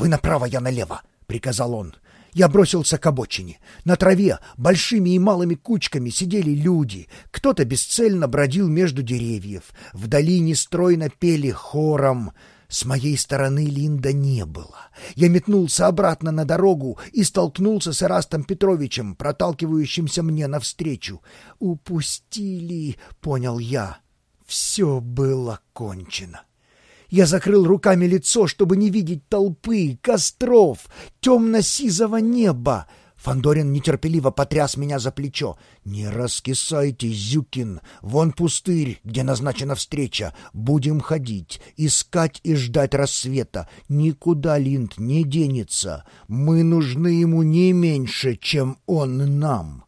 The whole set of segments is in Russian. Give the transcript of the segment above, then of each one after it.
«Вы направо, я налево!» — приказал он. Я бросился к обочине. На траве большими и малыми кучками сидели люди. Кто-то бесцельно бродил между деревьев. Вдали нестройно пели хором. С моей стороны Линда не было. Я метнулся обратно на дорогу и столкнулся с Ирастом Петровичем, проталкивающимся мне навстречу. «Упустили», — понял я. Все было кончено. Я закрыл руками лицо, чтобы не видеть толпы, костров, темно-сизого неба. Фандорин нетерпеливо потряс меня за плечо. «Не раскисайте, Зюкин! Вон пустырь, где назначена встреча. Будем ходить, искать и ждать рассвета. Никуда Линд не денется. Мы нужны ему не меньше, чем он нам».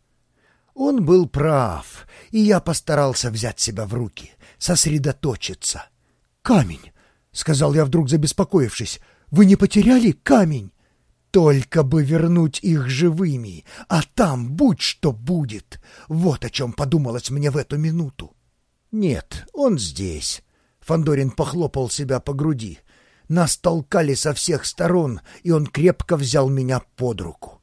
Он был прав, и я постарался взять себя в руки, сосредоточиться. «Камень!» — сказал я вдруг забеспокоившись. «Вы не потеряли камень?» «Только бы вернуть их живыми, а там будь что будет!» Вот о чем подумалось мне в эту минуту. «Нет, он здесь!» — Фандорин похлопал себя по груди. Нас толкали со всех сторон, и он крепко взял меня под руку.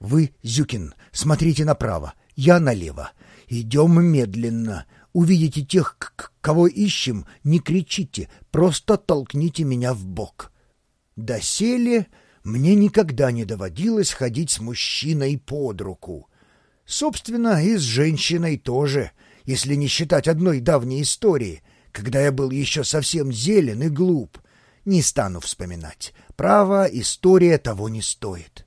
«Вы, Зюкин, смотрите направо, я налево. Идем медленно. Увидите тех, кого ищем, не кричите, просто толкните меня в бок. Доселе мне никогда не доводилось ходить с мужчиной под руку. Собственно, и с женщиной тоже, если не считать одной давней истории, когда я был еще совсем зелен и глуп. Не стану вспоминать. Право, история того не стоит.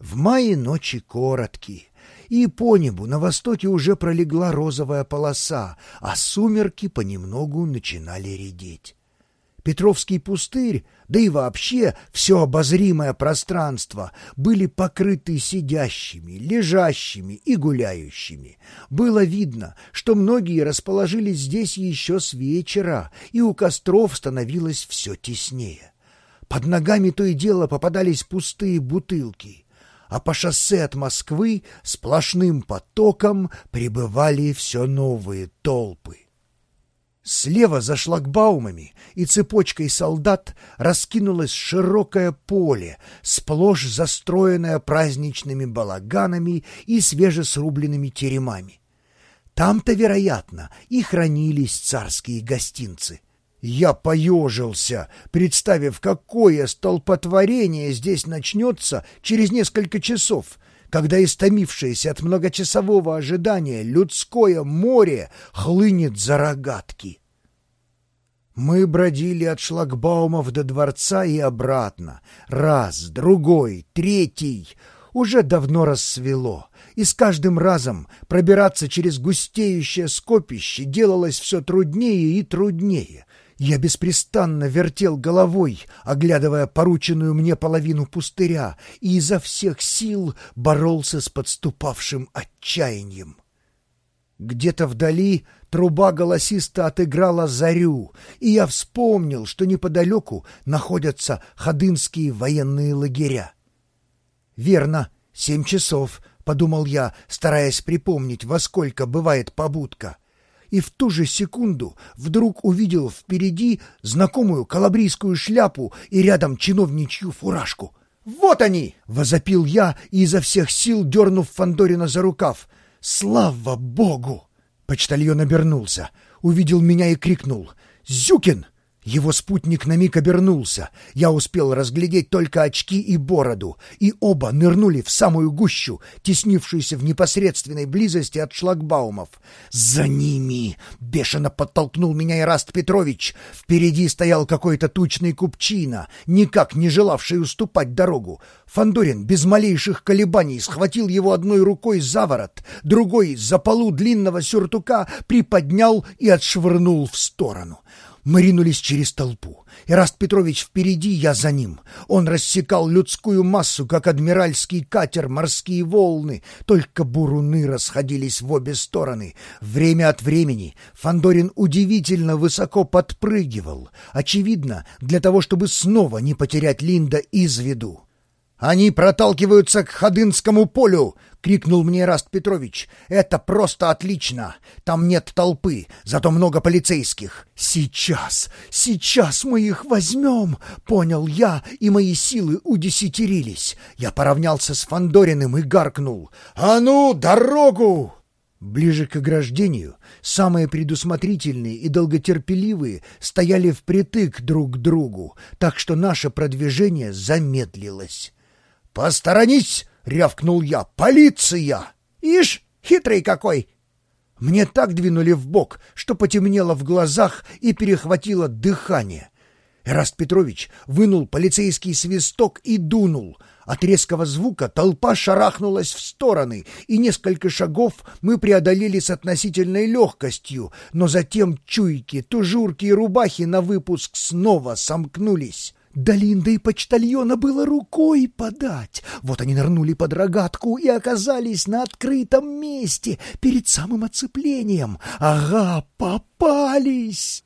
В мае ночи короткие, и по небу на востоке уже пролегла розовая полоса, а сумерки понемногу начинали редеть. Петровский пустырь, да и вообще все обозримое пространство были покрыты сидящими, лежащими и гуляющими. Было видно, что многие расположились здесь еще с вечера, и у костров становилось все теснее. Под ногами то и дело попадались пустые бутылки а по шоссе от Москвы сплошным потоком прибывали все новые толпы. Слева за шлагбаумами и цепочкой солдат раскинулось широкое поле, сплошь застроенное праздничными балаганами и свежесрубленными теремами. Там-то, вероятно, и хранились царские гостинцы — я поежился, представив, какое столпотворение здесь начнется через несколько часов, когда истомившееся от многочасового ожидания людское море хлынет за рогатки. Мы бродили от шлагбаумов до дворца и обратно. Раз, другой, третий. Уже давно рассвело, и с каждым разом пробираться через густеющее скопище делалось все труднее и труднее. Я беспрестанно вертел головой, оглядывая порученную мне половину пустыря, и изо всех сил боролся с подступавшим отчаянием. Где-то вдали труба голосисто отыграла зарю, и я вспомнил, что неподалеку находятся ходынские военные лагеря. «Верно, семь часов», — подумал я, стараясь припомнить, во сколько бывает побудка — и в ту же секунду вдруг увидел впереди знакомую калабрийскую шляпу и рядом чиновничью фуражку. «Вот они!» — возопил я, и изо всех сил дернув Фандорина за рукав. «Слава богу!» Почтальон обернулся, увидел меня и крикнул. «Зюкин!» Его спутник на миг обернулся. Я успел разглядеть только очки и бороду, и оба нырнули в самую гущу, теснившуюся в непосредственной близости от шлагбаумов. «За ними!» — бешено подтолкнул меня Ираст Петрович. Впереди стоял какой-то тучный купчина, никак не желавший уступать дорогу. Фандорин без малейших колебаний схватил его одной рукой за ворот, другой за полу длинного сюртука приподнял и отшвырнул в сторону. Мы ринулись через толпу. Ираст Петрович впереди, я за ним. Он рассекал людскую массу, как адмиральский катер, морские волны. Только буруны расходились в обе стороны. Время от времени Фандорин удивительно высоко подпрыгивал. Очевидно, для того, чтобы снова не потерять Линда из виду. «Они проталкиваются к Ходынскому полю!» — крикнул мне Раст Петрович. «Это просто отлично! Там нет толпы, зато много полицейских!» «Сейчас, сейчас мы их возьмем!» — понял я, и мои силы удесятерились. Я поравнялся с Фандориным и гаркнул. «А ну, дорогу!» Ближе к ограждению самые предусмотрительные и долготерпеливые стояли впритык друг к другу, так что наше продвижение замедлилось. «Посторонись!» — рявкнул я. «Полиция!» «Ишь, хитрый какой!» Мне так двинули в бок, что потемнело в глазах и перехватило дыхание. Эраст Петрович вынул полицейский свисток и дунул. От резкого звука толпа шарахнулась в стороны, и несколько шагов мы преодолели с относительной легкостью, но затем чуйки, тужурки и рубахи на выпуск снова сомкнулись. До Линды и почтальона было рукой подать. Вот они нырнули под рогатку и оказались на открытом месте перед самым оцеплением. Ага, попались!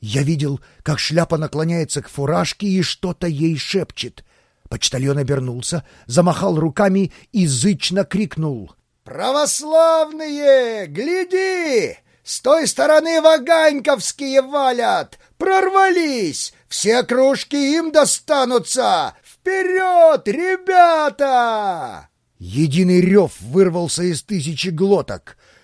Я видел, как шляпа наклоняется к фуражке и что-то ей шепчет. Почтальон обернулся, замахал руками и зычно крикнул. «Православные, гляди! С той стороны ваганьковские валят! Прорвались! Все кружки им достанутся! Вперед, ребята!» Единый рев вырвался из тысячи глоток.